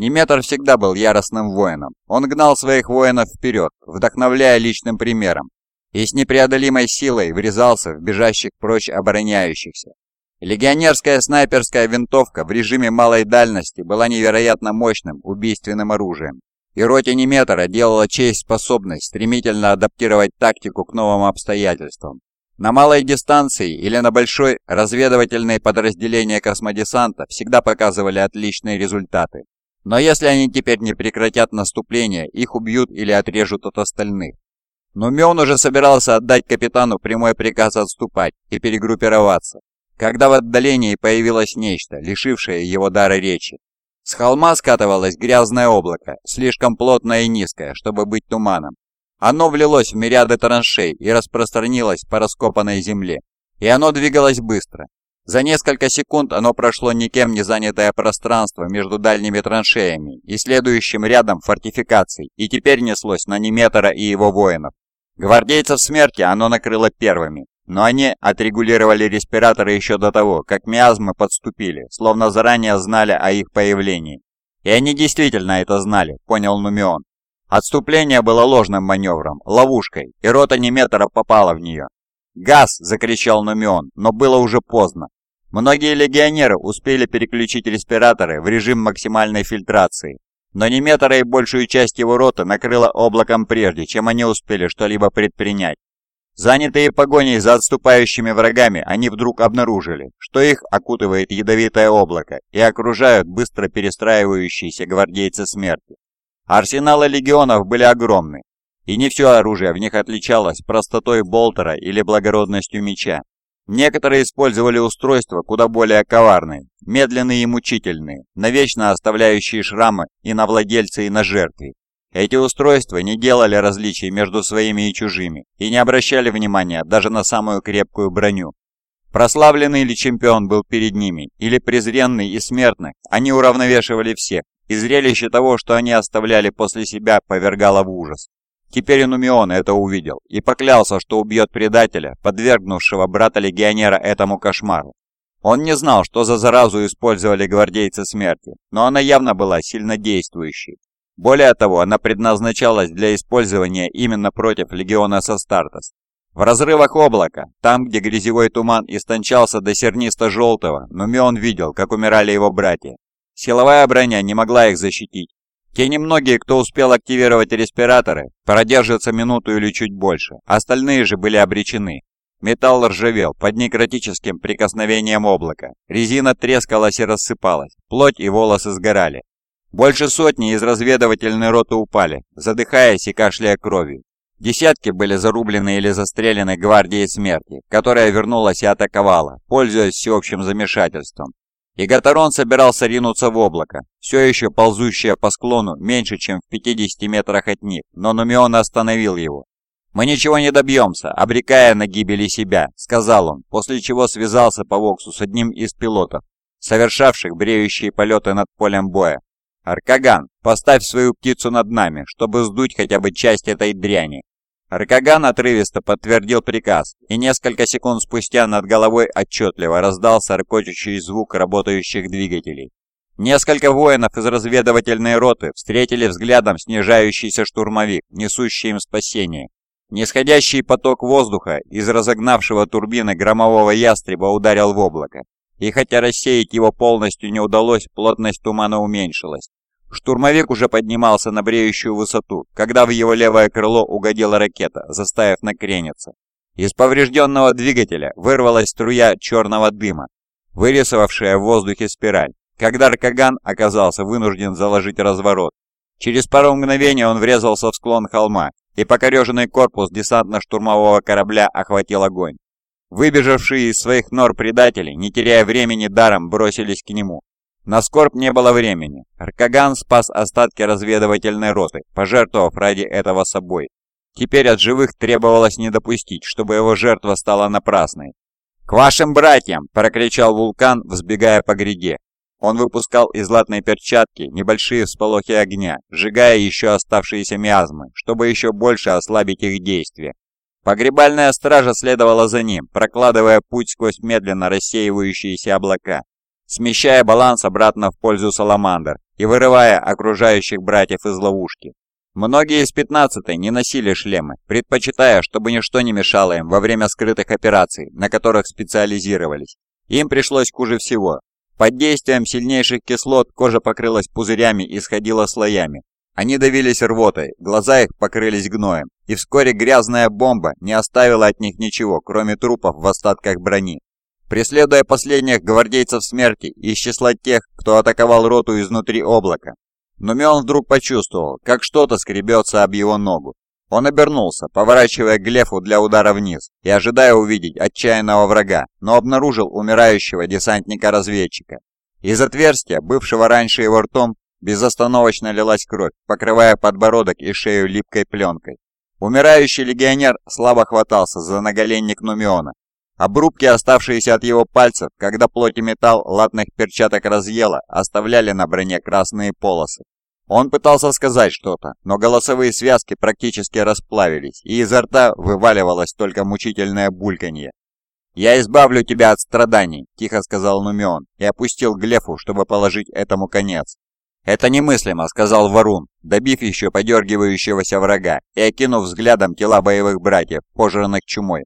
Неметр всегда был яростным воином. Он гнал своих воинов вперед, вдохновляя личным примером, и с непреодолимой силой врезался в бежащих прочь обороняющихся. Легионерская снайперская винтовка в режиме малой дальности была невероятно мощным убийственным оружием, и роте Неметра делала честь способность стремительно адаптировать тактику к новым обстоятельствам. На малой дистанции или на большой разведывательные подразделения космодесанта всегда показывали отличные результаты. Но если они теперь не прекратят наступление, их убьют или отрежут от остальных. Но Мён уже собирался отдать капитану прямой приказ отступать и перегруппироваться, когда в отдалении появилось нечто, лишившее его дара речи. С холма скатывалось грязное облако, слишком плотное и низкое, чтобы быть туманом. Оно влилось в мириады траншей и распространилось по раскопанной земле. И оно двигалось быстро. За несколько секунд оно прошло никем не занятое пространство между дальними траншеями и следующим рядом фортификаций, и теперь неслось на Неметора и его воинов. Гвардейцев смерти оно накрыло первыми, но они отрегулировали респираторы еще до того, как миазмы подступили, словно заранее знали о их появлении. И они действительно это знали, понял Нумион. Отступление было ложным маневром, ловушкой, и рота Неметора попала в нее. «Газ!» – закричал Нумион, но было уже поздно. Многие легионеры успели переключить респираторы в режим максимальной фильтрации, но Неметора и большую часть его роты накрыло облаком прежде, чем они успели что-либо предпринять. Занятые погоней за отступающими врагами, они вдруг обнаружили, что их окутывает ядовитое облако и окружают быстро перестраивающиеся гвардейцы смерти. Арсеналы легионов были огромны, и не все оружие в них отличалось простотой болтера или благородностью меча. Некоторые использовали устройства куда более коварные, медленные и мучительные, навечно оставляющие шрамы и на владельце, и на жертве. Эти устройства не делали различий между своими и чужими, и не обращали внимания даже на самую крепкую броню. Прославленный ли чемпион был перед ними, или презренный и смертный, они уравновешивали всех, и зрелище того, что они оставляли после себя, повергало в ужас. Теперь Инумион это увидел и поклялся, что убьет предателя, подвергнувшего брата-легионера этому кошмару. Он не знал, что за заразу использовали гвардейцы смерти, но она явно была сильно действующей. Более того, она предназначалась для использования именно против легиона Састартес. В разрывах облака, там, где грязевой туман истончался до сернисто-желтого, Нумион видел, как умирали его братья, Силовая броня не могла их защитить. Те немногие, кто успел активировать респираторы, продержатся минуту или чуть больше, остальные же были обречены. Металл ржавел под некротическим прикосновением облака, резина трескалась и рассыпалась, плоть и волосы сгорали. Больше сотни из разведывательной роты упали, задыхаясь и кашляя кровью. Десятки были зарублены или застрелены гвардией смерти, которая вернулась и атаковала, пользуясь всеобщим замешательством. И Гатарон собирался ринуться в облако, все еще ползущее по склону меньше, чем в 50 метрах от них, но Нумион остановил его. «Мы ничего не добьемся, обрекая на гибели себя», — сказал он, после чего связался по Воксу с одним из пилотов, совершавших бреющие полеты над полем боя. «Аркаган, поставь свою птицу над нами, чтобы сдуть хотя бы часть этой дряни. Ракаган отрывисто подтвердил приказ, и несколько секунд спустя над головой отчетливо раздался ракочущий звук работающих двигателей. Несколько воинов из разведывательной роты встретили взглядом снижающийся штурмовик, несущий им спасение. Нисходящий поток воздуха из разогнавшего турбины громового ястреба ударил в облако. И хотя рассеять его полностью не удалось, плотность тумана уменьшилась. Штурмовик уже поднимался на бреющую высоту, когда в его левое крыло угодила ракета, заставив накрениться. Из поврежденного двигателя вырвалась струя черного дыма, вырисовавшая в воздухе спираль. Когда Ркаган оказался вынужден заложить разворот, через пару мгновений он врезался в склон холма, и покореженный корпус десантно-штурмового корабля охватил огонь. Выбежавшие из своих нор предатели, не теряя времени даром, бросились к нему, на скорбь не было времени. Аркаган спас остатки разведывательной роты, пожертвовав ради этого собой. Теперь от живых требовалось не допустить, чтобы его жертва стала напрасной. «К вашим братьям!» – прокричал вулкан, взбегая по гряде. Он выпускал из латной перчатки небольшие всполохи огня, сжигая еще оставшиеся миазмы, чтобы еще больше ослабить их действие. Погребальная стража следовала за ним, прокладывая путь сквозь медленно рассеивающиеся облака. Смещая баланс обратно в пользу Саламандр и вырывая окружающих братьев из ловушки. Многие из 15-й не носили шлемы, предпочитая, чтобы ничто не мешало им во время скрытых операций, на которых специализировались. Им пришлось хуже всего. Под действием сильнейших кислот кожа покрылась пузырями и сходила слоями. Они давились рвотой, глаза их покрылись гноем, и вскоре грязная бомба не оставила от них ничего, кроме трупов в остатках брони. Преследуя последних гвардейцев смерти из числа тех, кто атаковал роту изнутри облака, Нумион вдруг почувствовал, как что-то скребется об его ногу. Он обернулся, поворачивая Глефу для удара вниз и ожидая увидеть отчаянного врага, но обнаружил умирающего десантника-разведчика. Из отверстия, бывшего раньше его ртом, безостановочно лилась кровь, покрывая подбородок и шею липкой пленкой. Умирающий легионер слабо хватался за наголенник Нумиона. Обрубки, оставшиеся от его пальцев, когда плоть и металл латных перчаток разъела, оставляли на броне красные полосы. Он пытался сказать что-то, но голосовые связки практически расплавились, и изо рта вываливалось только мучительное бульканье. «Я избавлю тебя от страданий», – тихо сказал Нумион и опустил Глефу, чтобы положить этому конец. «Это немыслимо», — сказал Варун, добив еще подергивающегося врага и окинув взглядом тела боевых братьев, пожранных чумой.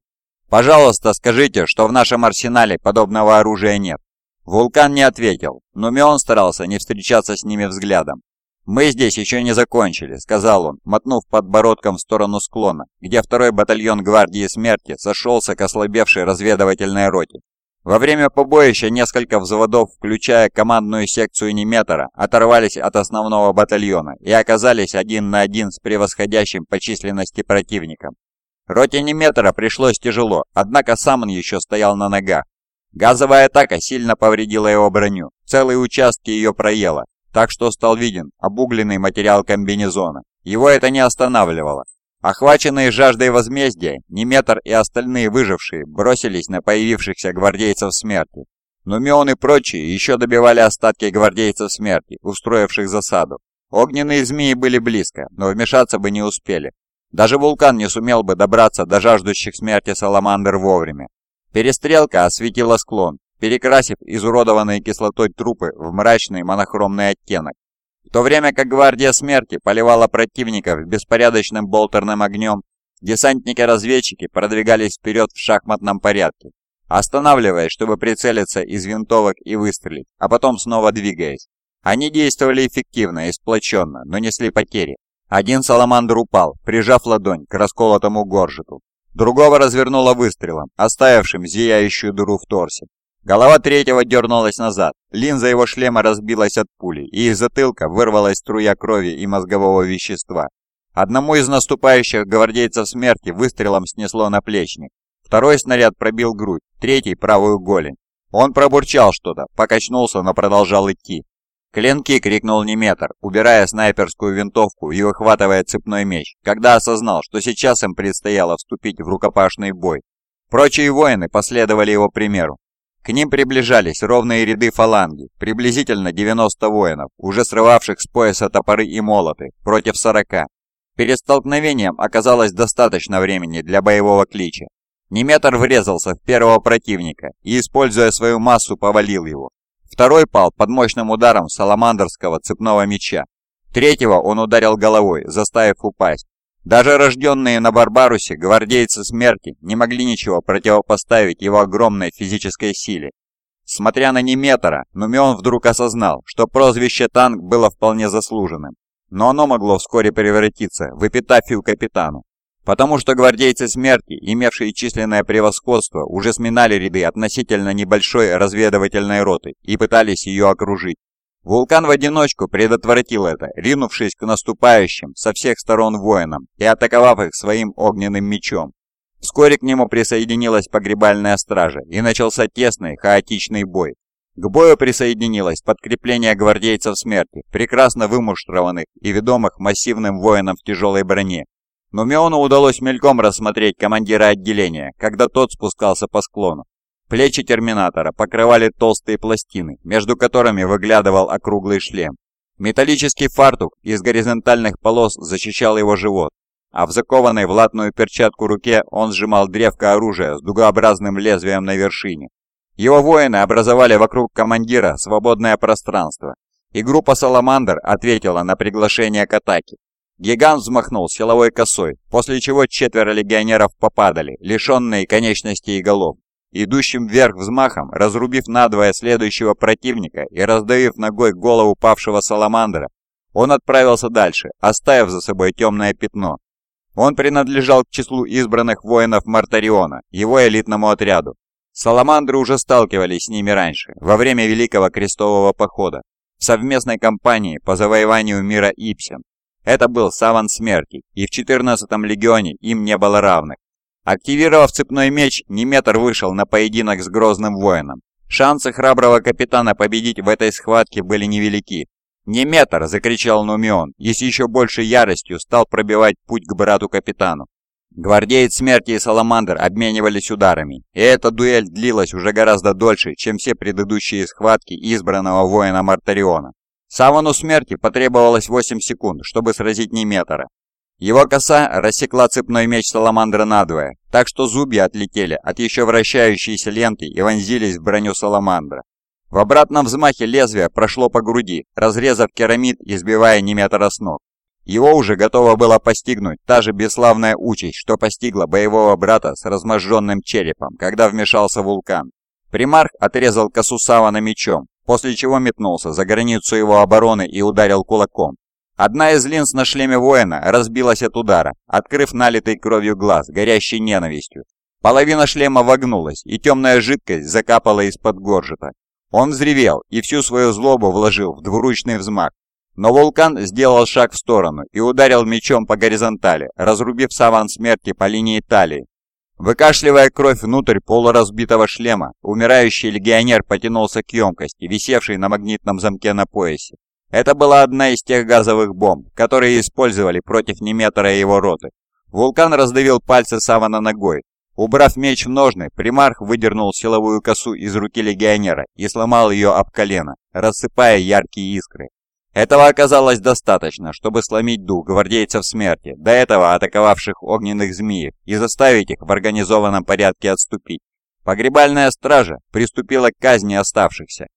«Пожалуйста, скажите, что в нашем арсенале подобного оружия нет». Вулкан не ответил, но Мион старался не встречаться с ними взглядом. «Мы здесь еще не закончили», — сказал он, мотнув подбородком в сторону склона, где второй батальон Гвардии Смерти сошелся к ослабевшей разведывательной роте. Во время побоища несколько взводов, включая командную секцию Неметора, оторвались от основного батальона и оказались один на один с превосходящим по численности противником. Роте Неметора пришлось тяжело, однако сам он еще стоял на ногах. Газовая атака сильно повредила его броню, целые участки ее проела, так что стал виден обугленный материал комбинезона. Его это не останавливало. Охваченные жаждой возмездия, Неметр и остальные выжившие бросились на появившихся гвардейцев смерти. Но Мион и прочие еще добивали остатки гвардейцев смерти, устроивших засаду. Огненные змеи были близко, но вмешаться бы не успели. Даже вулкан не сумел бы добраться до жаждущих смерти саламандр вовремя. Перестрелка осветила склон, перекрасив изуродованные кислотой трупы в мрачный монохромный оттенок. В то время как гвардия смерти поливала противников беспорядочным болтерным огнем, десантники-разведчики продвигались вперед в шахматном порядке, останавливаясь, чтобы прицелиться из винтовок и выстрелить, а потом снова двигаясь. Они действовали эффективно и сплоченно, но несли потери. Один саламандр упал, прижав ладонь к расколотому горжету. Другого развернуло выстрелом, оставившим зияющую дыру в торсе. Голова третьего дернулась назад, линза его шлема разбилась от пули, и из затылка вырвалась струя крови и мозгового вещества. Одному из наступающих гвардейцев смерти выстрелом снесло наплечник. Второй снаряд пробил грудь, третий – правую голень. Он пробурчал что-то, покачнулся, но продолжал идти. «Клинки!» — крикнул Неметр, убирая снайперскую винтовку и выхватывая цепной меч, когда осознал, что сейчас им предстояло вступить в рукопашный бой. Прочие воины последовали его примеру. К ним приближались ровные ряды фаланги, приблизительно 90 воинов, уже срывавших с пояса топоры и молоты, против 40. Перед столкновением оказалось достаточно времени для боевого клича. Неметр врезался в первого противника и, используя свою массу, повалил его. Второй пал под мощным ударом саламандерского цепного меча. Третьего он ударил головой, заставив упасть. Даже рожденные на Барбарусе гвардейцы смерти не могли ничего противопоставить его огромной физической силе. Смотря на Неметора, Нумион вдруг осознал, что прозвище «танк» было вполне заслуженным. Но оно могло вскоре превратиться в эпитафию капитану. Потому что гвардейцы смерти, имевшие численное превосходство, уже сминали ряды относительно небольшой разведывательной роты и пытались ее окружить. Вулкан в одиночку предотвратил это, ринувшись к наступающим со всех сторон воинам и атаковав их своим огненным мечом. Вскоре к нему присоединилась погребальная стража, и начался тесный, хаотичный бой. К бою присоединилось подкрепление гвардейцев смерти, прекрасно вымуштрованных и ведомых массивным воином в тяжелой броне. Но Миону удалось мельком рассмотреть командира отделения, когда тот спускался по склону. Плечи Терминатора покрывали толстые пластины, между которыми выглядывал округлый шлем. Металлический фартук из горизонтальных полос защищал его живот, а в закованной в латную перчатку руке он сжимал древко оружия с дугообразным лезвием на вершине. Его воины образовали вокруг командира свободное пространство, и группа «Саламандр» ответила на приглашение к атаке. Гигант взмахнул силовой косой, после чего четверо легионеров попадали, лишенные конечностей и голов. Идущим вверх взмахом, разрубив надвое следующего противника и раздавив ногой голову павшего Саламандра, он отправился дальше, оставив за собой темное пятно. Он принадлежал к числу избранных воинов Мартариона, его элитному отряду. Саламандры уже сталкивались с ними раньше, во время Великого Крестового Похода, в совместной кампании по завоеванию мира Ипсен. Это был Саван Смерти, и в 14-м легионе им не было равных. Активировав цепной меч, Неметр вышел на поединок с Грозным воином. Шансы храброго капитана победить в этой схватке были невелики. «Неметр!» – закричал Нумион и с еще большей яростью стал пробивать путь к брату-капитану. Гвардеец смерти и Саламандр обменивались ударами, и эта дуэль длилась уже гораздо дольше, чем все предыдущие схватки избранного воина Мартариона. Савану смерти потребовалось 8 секунд, чтобы сразить Неметра. Его коса рассекла цепной меч Саламандра надвое, так что зубья отлетели от еще вращающейся ленты и вонзились в броню Саламандра. В обратном взмахе лезвия прошло по груди, разрезав керамид и сбивая Неметра с ног. Его уже готова была постигнуть та же бесславная участь, что постигла боевого брата с разможженным черепом, когда вмешался вулкан. Примарх отрезал косу Савана мечом, после чего метнулся за границу его обороны и ударил кулаком. Одна из линз на шлеме воина разбилась от удара, открыв налитый кровью глаз, горящий ненавистью. Половина шлема вогнулась, и темная жидкость закапала из-под горжета. Он взревел и всю свою злобу вложил в двуручный взмах, но вулкан сделал шаг в сторону и ударил мечом по горизонтали, разрубив саван смерти по линии талии. Выкашливая кровь внутрь полуразбитого шлема, умирающий легионер потянулся к емкости, висевшей на магнитном замке на поясе. Это была одна из тех газовых бомб, которые использовали против Неметра и его роты. Вулкан раздавил пальцы Савана ногой. Убрав меч в ножны, примарх выдернул силовую косу из руки легионера и сломал ее об колено, рассыпая яркие искры. Этого оказалось достаточно, чтобы сломить дух гвардейцев смерти, до этого атаковавших огненных змеев, и заставить их в организованном порядке отступить. Погребальная стража приступила к казни оставшихся.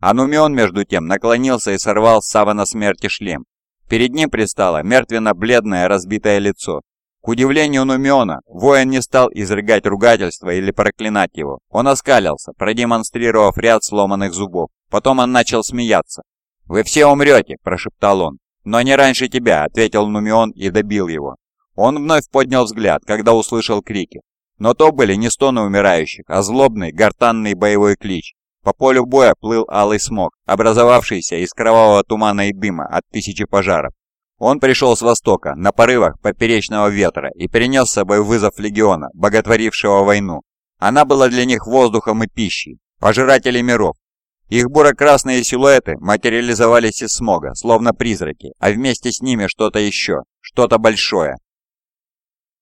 Анумион, между тем, наклонился и сорвал с Савана смерти шлем. Перед ним предстало мертвенно-бледное разбитое лицо. К удивлению Нумиона, воин не стал изрыгать ругательство или проклинать его. Он оскалился, продемонстрировав ряд сломанных зубов. Потом он начал смеяться. «Вы все умрете!» – прошептал он. «Но не раньше тебя!» – ответил Нумион и добил его. Он вновь поднял взгляд, когда услышал крики. Но то были не стоны умирающих, а злобный, гортанный боевой клич. По полю боя плыл алый смог, образовавшийся из кровавого тумана и дыма от тысячи пожаров. Он пришел с востока, на порывах поперечного ветра, и перенес с собой вызов легиона, боготворившего войну. Она была для них воздухом и пищей, пожиратели миров, их буро-красные силуэты материализовались из смога, словно призраки, а вместе с ними что-то еще, что-то большое.